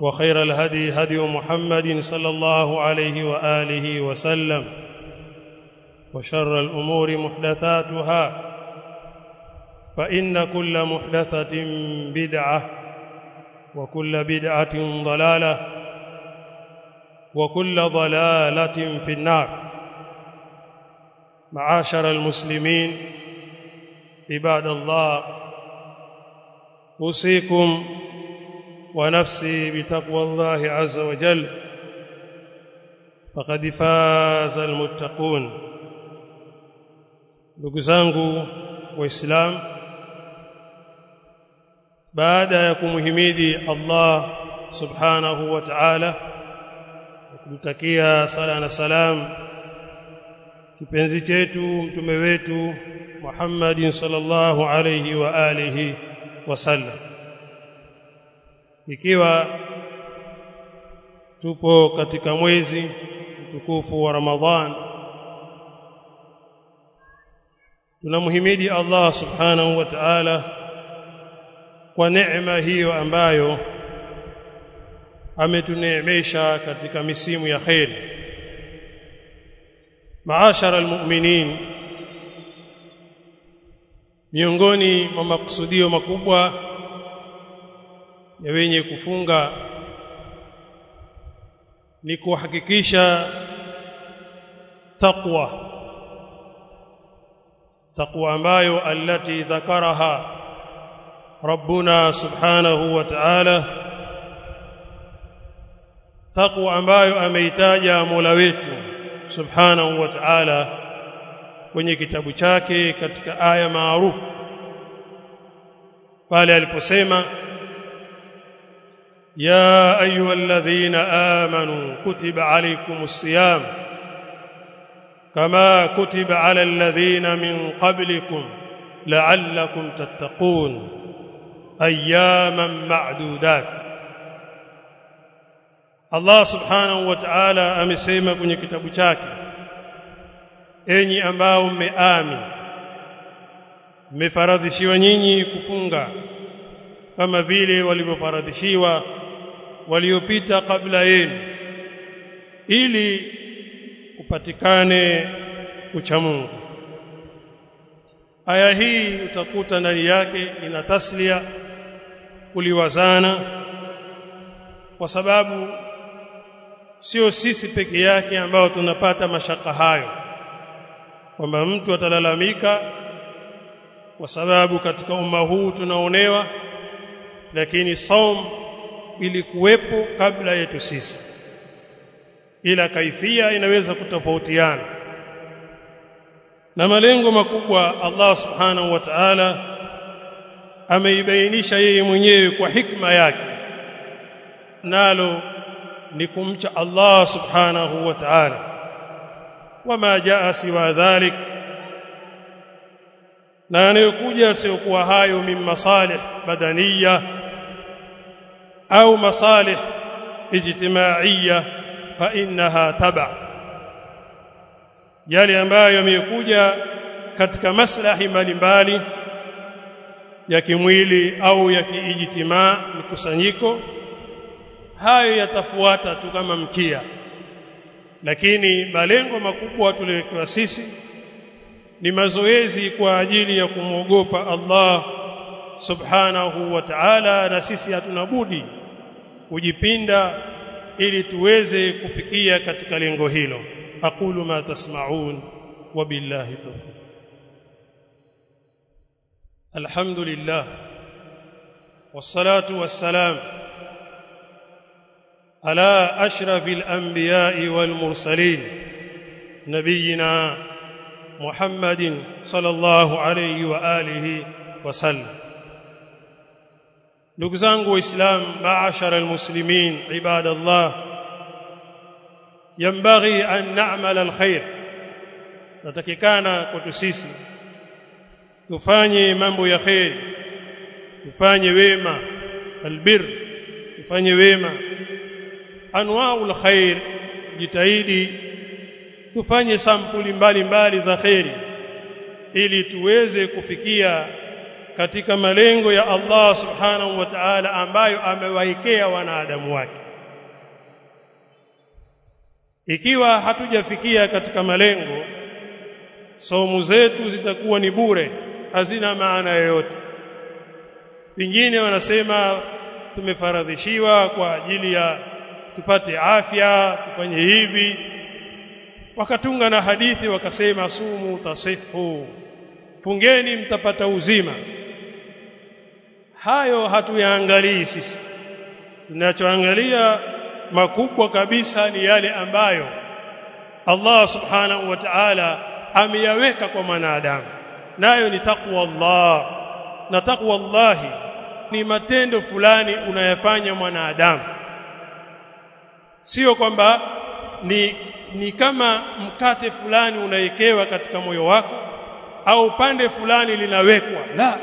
وخير الهدي هدي محمد صلى الله عليه وآله وسلم وشر الأمور محدثاتها فإن كل محدثة بدعة وكل بدعة ضلالة وكل ضلالة في النار. معاشر المسلمين عباد الله أوصيكم ونفسي بتقوى الله عز وجل فقد فاز المتقون ndugu zangu waislamu baada ya kumhimidi Allah subhanahu wa ta'ala kumtakia sala na salam kipenzi chetu mtume wetu Muhammadin sallallahu alayhi wa alihi wasallam ikiwa tupo katika mwezi mtukufu wa Ramadhan tunamhimidi Allah subhanahu wa ta'ala kwa neema hiyo ambayo ametuneemesha katika misimu ya khair. Maashara almu'minin miongoni mwa makusudio makubwa ya wenye kufunga ni kuhakikisha taqwa taqwa ambayo allati dhakaraha rabbuna subhanahu wa ta'ala taqwa ambayo ameitaja Mola wetu subhanahu wa ta'ala kwenye kitabu chake katika aya maarufu. Pale aliposema يا أيها الذين آمنوا كتب عليكم الصيام كما كتب على الذين من قبلكم لعلكم تتقون أياما معدودات. الله سبحانه وتعالى أمسيما في كتابه شاك. إني ambao mmeami mmefaradhishiwa nyinyi kufunga kama vile walivyofaradhishiwa waliopita kabla yenu ili upatikane uchamungu aya hii utakuta ndani yake ina taslia kuliwazana kwa sababu sio sisi peke yake ambao tunapata mashaka hayo kwamba mtu atalalamika kwa sababu katika umma huu tunaonewa lakini saum ilikuwepo kabla yetu sisi. Ila kaifia inaweza kutofautiana. Na malengo makubwa Allah subhanahu wa ta'ala ameibainisha yeye mwenyewe kwa hikma yake. Nalo ni kumcha Allah subhanahu wa ta'ala. Wama jaa siwa dhalik. Na yanayokuja siokuwa hayo min masalih badaniya au masalih ijtimaiya fa innaha taba. Yale ambayo yamekuja katika maslahi mbalimbali ya kimwili au ya kiijtimaa mikusanyiko hayo yatafuata tu kama mkia. Lakini malengo makubwa tuliyowekewa sisi ni mazoezi kwa ajili ya kumwogopa Allah subhanahu wa ta'ala na sisi hatuna budi kujipinda ili tuweze kufikia katika lengo hilo aqulu ma tasma'un wa billahi tawfiq alhamdulillah wassalatu wassalam على اشرف الانبياء والمرسلين نبينا محمد صلى الله عليه واله وسلم ndugu zangu waislamu maashara almuslimin ibadallah yambaghi an na'mal alkhair. Natakikana kwetu sisi tufanye mambo ya khair tufanye wema albir tufanye wema. Anwaul khair jitahidi tufanye sampuli mbalimbali za kheri ili tuweze kufikia katika malengo ya Allah subhanahu wa ta'ala ambayo amewaekea wanadamu wake. Ikiwa hatujafikia katika malengo somu zetu zitakuwa ni bure hazina maana yoyote. Wengine wanasema tumefaradhishiwa kwa ajili ya tupate afya tufanye hivi. Wakatunga na hadithi wakasema sumu tasihu fungeni mtapata uzima hayo hatuyaangalii sisi. Tunachoangalia makubwa kabisa ni yale ambayo Allah subhanahu wa ta'ala ameyaweka kwa mwanadamu. Nayo ni takwa Allah. Na takwa Allah ni matendo fulani unayafanya mwanadamu. Sio kwamba ni ni kama mkate fulani unawekewa katika moyo wako au pande fulani linawekwa. La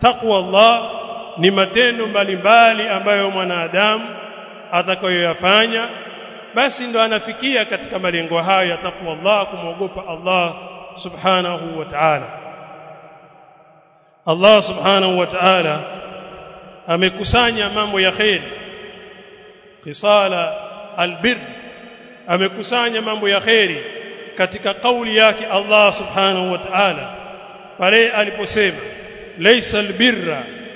takwa Allah ni matendo mbalimbali ambayo mwanadamu atakayoyafanya basi ndo anafikia katika malengo hayo ya takwa Allah kumwogopa Allah subhanahu wa ta'ala. Allah subhanahu wa ta'ala amekusanya mambo ya khair qisala albir amekusanya mambo ya khairi katika kauli yake Allah subhanahu wa ta'ala pale aliposema laysa albirra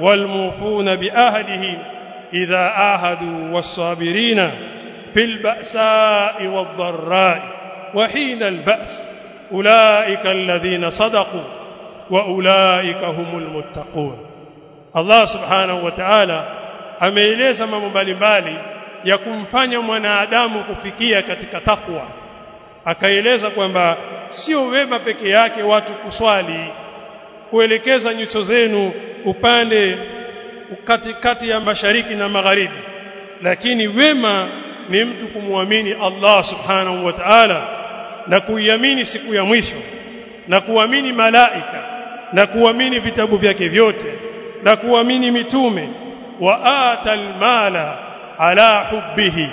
والموفون بأهدهم إذا آهدوا والصابرين في البأساء والضراء وحين البأس أولئك الذين صدقوا وأولئك هم المتقون الله سبحانه وتعالى ameeleza mambo mbalimbali ya kumfanya mwanadamu kufikia katika takwa akaeleza kwamba sio wema peke yake watu kuswali kuelekeza nyuso zenu upande katikati ya mashariki na magharibi. Lakini wema ni mtu kumwamini Allah subhanahu wa ta'ala na kuiamini siku ya mwisho na kuamini malaika na kuamini vitabu vyake vyote na kuamini mitume. Wa atal mala ala hubbihi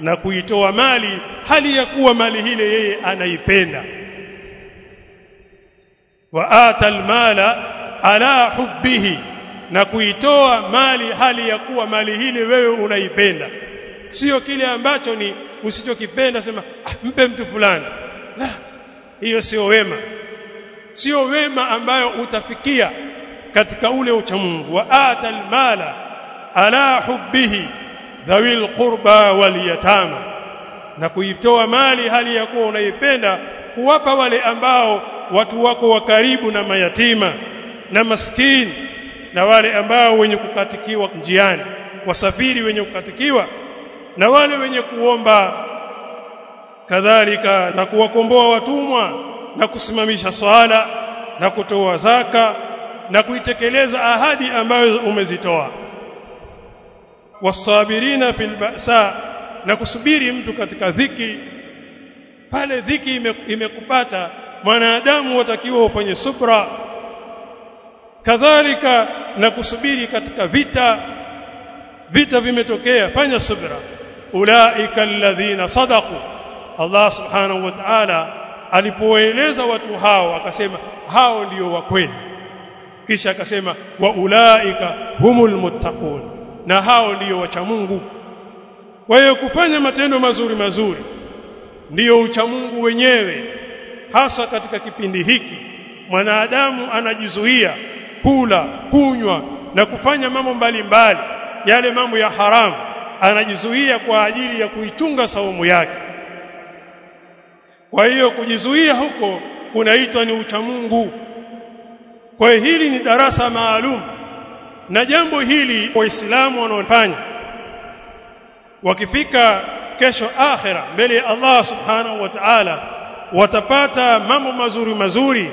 na kuitoa mali hali ya kuwa mali hile yeye anaipenda. Wa atal mala ala hubbihi na kuitoa mali hali ya kuwa mali hili wewe unaipenda. Sio kile ambacho ni usichokipenda sema ah, mpe mtu fulani. La hiyo sio wema. Sio wema ambayo utafikia katika ule ucha Mungu. Wa atal mala ala hubbihi dhawil qurba wal yatama na kuitoa mali hali ya kuwa unaipenda kuwapa wale ambao watu wako wa karibu na mayatima na maskini na wale ambao wenye kukatikiwa njiani wasafiri wenye kukatikiwa na wale wenye kuomba. Kadhalika na kuwakomboa watumwa na kusimamisha swala na kutoa zaka na kuitekeleza ahadi ambayo umezitoa. Wasabirina fil ba'sa na kusubiri mtu katika dhiki. Pale dhiki imekupata ime mwanadamu watakiwa ufanye subra kadhalika na kusubiri katika vita. Vita vimetokea fanya subra. Ulaika alladhina sadaqu. Allah subhanahu wa ta'ala alipoeleza watu hao akasema hao ndio wa kweli. Kisha akasema wa ulaika humul muttaqun. Na hao ndio wacha Mungu. Kwa hiyo kufanya matendo mazuri mazuri ndiyo uchamungu wenyewe hasa katika kipindi hiki. Mwanadamu anajizuia kula kunywa na kufanya mambo mbalimbali yale mambo ya haramu anajizuia kwa ajili ya kuichunga saumu yake. Kwa hiyo kujizuia huko kunaitwa ni uchamungu kwa hili ni darasa maalum na jambo hili waislamu wanaofanya wakifika kesho akhira mbele ya Allah subhanahu wa ta'ala watapata mambo mazuri mazuri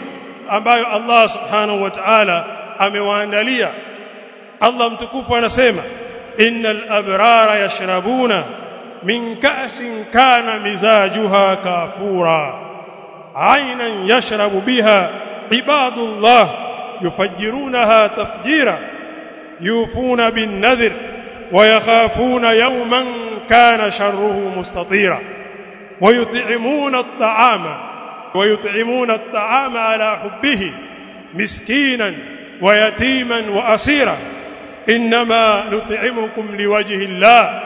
ambayo Allah subhanahu wa ta'ala amewaandalia Allah mtukufu anasema innal abrara yashrabuna min ka'sin kana mizajuha kafura aynan yashrabu biha ibadullah yufajjirunaha tafjira yufuna bin nadhr ويخافون يوما كان شره مستطيرا ويطعمون الطعام ويطعمون الطعام على حبه مسكينا ويتيما واسيرا انما نطعمكم لوجه الله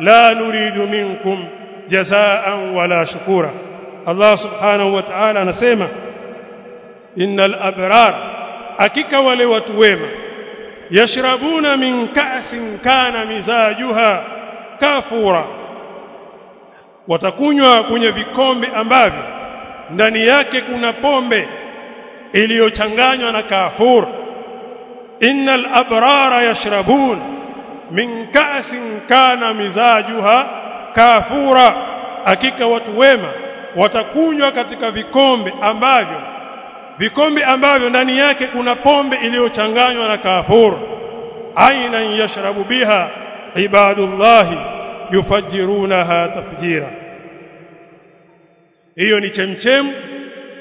لا نريد منكم جزاء ولا شكورا الله سبحانه وتعالى anasema innal abrar hakika wale watu wema yashrabuna min ka'sin kana mizajuha kafura watakunywa kwenye vikombe ambavyo ndani yake kuna pombe iliyochanganywa na kafur innal abrara yashrabun. Min ka'sin kana mizajuha kafura. Hakika watu wema watakunywa katika vikombe ambavyo vikombe ambavyo ndani yake kuna pombe iliyochanganywa na kafur. Aina yashrabu biha ibadullahi yufajjirunaha tafjira. Hiyo ni chemchem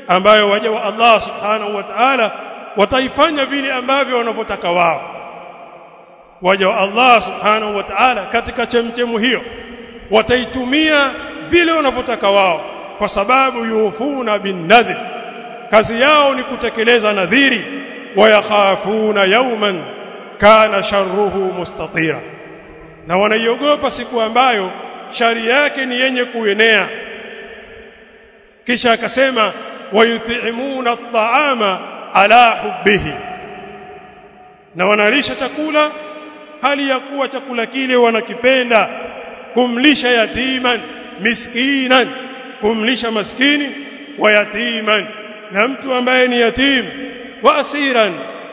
ambayo waja wa Allah subhanahu wa ta'ala wataifanya vile ambavyo wanavyotaka wao. Waja wa Allah subhanahu wa ta'ala katika chemchemu hiyo wataitumia vile wanavyotaka wao kwa sababu yufuna bin kazi yao ni kutekeleza nadhiri. Wayakhafuna yawman kana sharruhu mustatira. Na wanaiogopa siku ambayo shari yake ni yenye kuenea. Kisha akasema wayutimuna at'ama ala hubbihi. Na wanalisha chakula hali ya kuwa chakula kile wanakipenda. Kumlisha yatiman miskinan. Kumlisha maskini wa yatiman. Na mtu ambaye ni yatim wa asiran.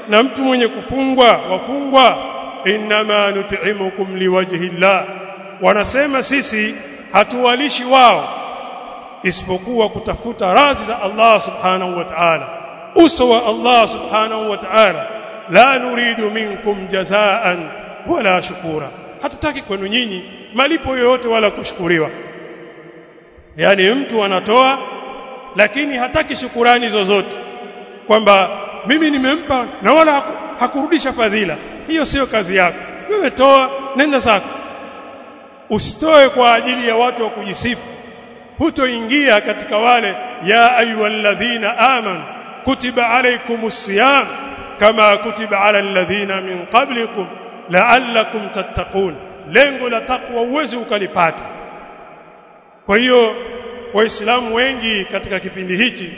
Na mtu mwenye kufungwa wafungwa. Inma nut'imukum liwajhi llah wanasema sisi hatuwalishi wao isipokuwa kutafuta radhi za Allah subhanahu wa ta'ala uso wa Allah subhanahu wa ta'ala. La nuridu minkum jazaan wala shukura. Hatutaki kwenu nyinyi malipo yoyote wala kushukuriwa. Yani mtu anatoa lakini hataki shukurani zozote. Kwamba mimi nimempa na wala haku, hakurudisha fadhila. Hiyo sio kazi yako. Wewe toa nenda zako. Usitoe kwa ajili ya watu wa kujisifu. Hutoingia katika wale ya ayyuhalladhina amanu kutiba alaykumus siyam kama kutiba ala alladhina min qablikum la'allakum tattaqun. Lengo la takwa uwezi ukalipata. Kwa hiyo waislamu wengi katika kipindi hichi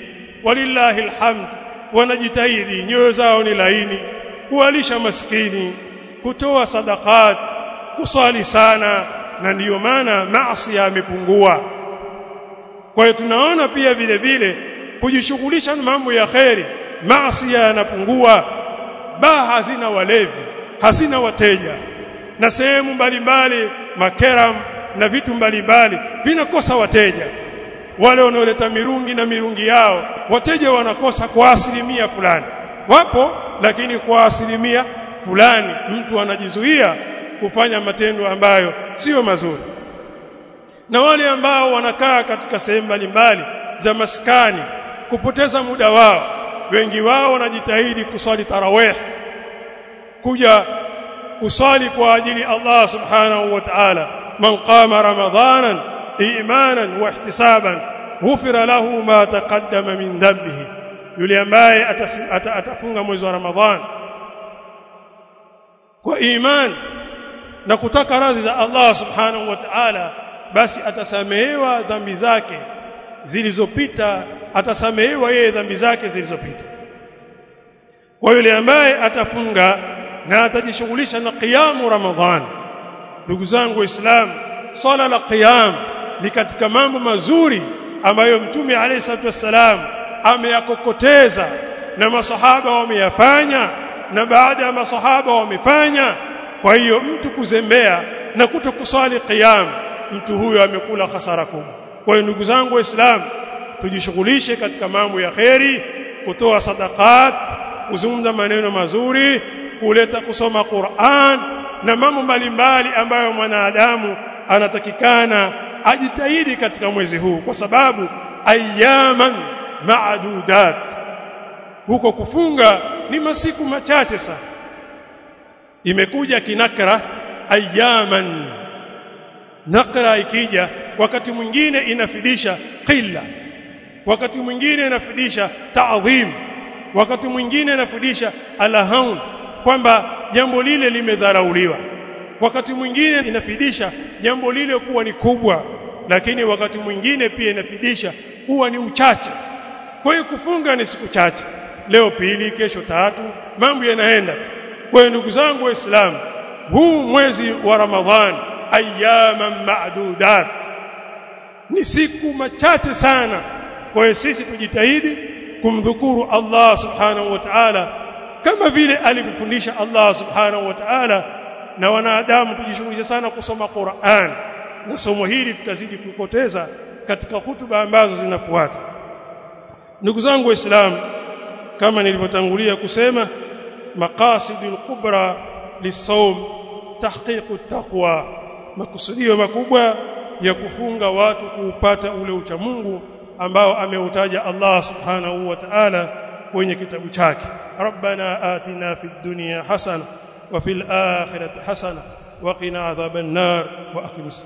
walillahi alhamd wanajitahidi nyoyo zao ni laini kuwalisha maskini kutoa sadakat kuswali sana na ndiyo maana maasi yamepungua. Kwa hiyo tunaona pia vile vile kujishughulisha na mambo ya kheri maasi yanapungua baa hazina walevi hazina wateja. Na sehemu mbalimbali makeram na vitu mbalimbali vinakosa wateja. Wale wanaoleta mirungi na mirungi yao wateja wanakosa kwa asilimia fulani. Wapo lakini kwa asilimia fulani mtu anajizuia kufanya matendo ambayo sio mazuri. Na wale ambao wanakaa katika sehemu mbalimbali za maskani kupoteza muda wao. Wengi wao wanajitahidi kuswali tarawih kuja kusali kwa ajili Allah subhanahu wa ta'ala. Man qama ramadanan imanan wa ihtisaban ghufira lahu ma taqaddama min dhanbihi. Yule ambaye atafunga mwezi wa ramadhan kwa iman na kutaka radhi za Allah subhanahu wa ta'ala basi atasamehewa dhambi zake zilizopita atasamehewa yeye dhambi zake zilizopita. Kwa yule ambaye atafunga na atajishughulisha na qiyamu ramadhan ndugu zangu waislamu swala la qiyam ni katika mambo mazuri ambayo mtume alayhi salatu wassalam ameyakokoteza na masahaba wameyafanya na baada ya masahaba wamefanya. Kwa hiyo mtu kuzembea na kutokusali qiyam mtu huyo amekula hasara kubwa. Kwa hiyo ndugu zangu waislamu tujishughulishe katika mambo ya kheri kutoa sadaqat kuzungumza maneno mazuri kuleta kusoma Qur'an na mambo mbalimbali ambayo mwanadamu anatakikana ajitahidi katika mwezi huu kwa sababu ayaman ma'dudat. Huko kufunga ni masiku machache sana. Imekuja kinakra ayaman nakra ikija wakati mwingine inafidisha qilla wakati mwingine inafidisha ta'dhim wakati mwingine inafidisha alahaun kwamba jambo lile limedharauliwa. Wakati mwingine inafidisha jambo lile kuwa ni kubwa lakini wakati mwingine pia inafidisha huwa ni uchache. Kwa hiyo kufunga ni siku chache. Leo pili kesho tatu mambo yanaenda tu. Kwa hiyo ndugu zangu waislamu huu mwezi wa ramadhan ayyaman ma'dudat ni siku machache sana kwa hiyo sisi tujitahidi kumdhukuru Allah subhanahu wa ta'ala kama vile alivyofundisha Allah subhanahu wa ta'ala na wanadamu tujishughulishe sana kusoma Qur'an. Na somo hili tutazidi kupoteza katika hutuba ambazo zinafuata. Ndugu zangu waislamu kama nilivyotangulia kusema maqasidul kubra lisawm tahqiqu taqwa. Makusudio makubwa ya kufunga watu kuupata ule uchamungu ambao ameutaja Allah subhanahu wa ta'ala kwenye kitabu chake rabbana atina fid dunya hasana wa fil akhirati hasana wa qina adhaban nar wa aqimis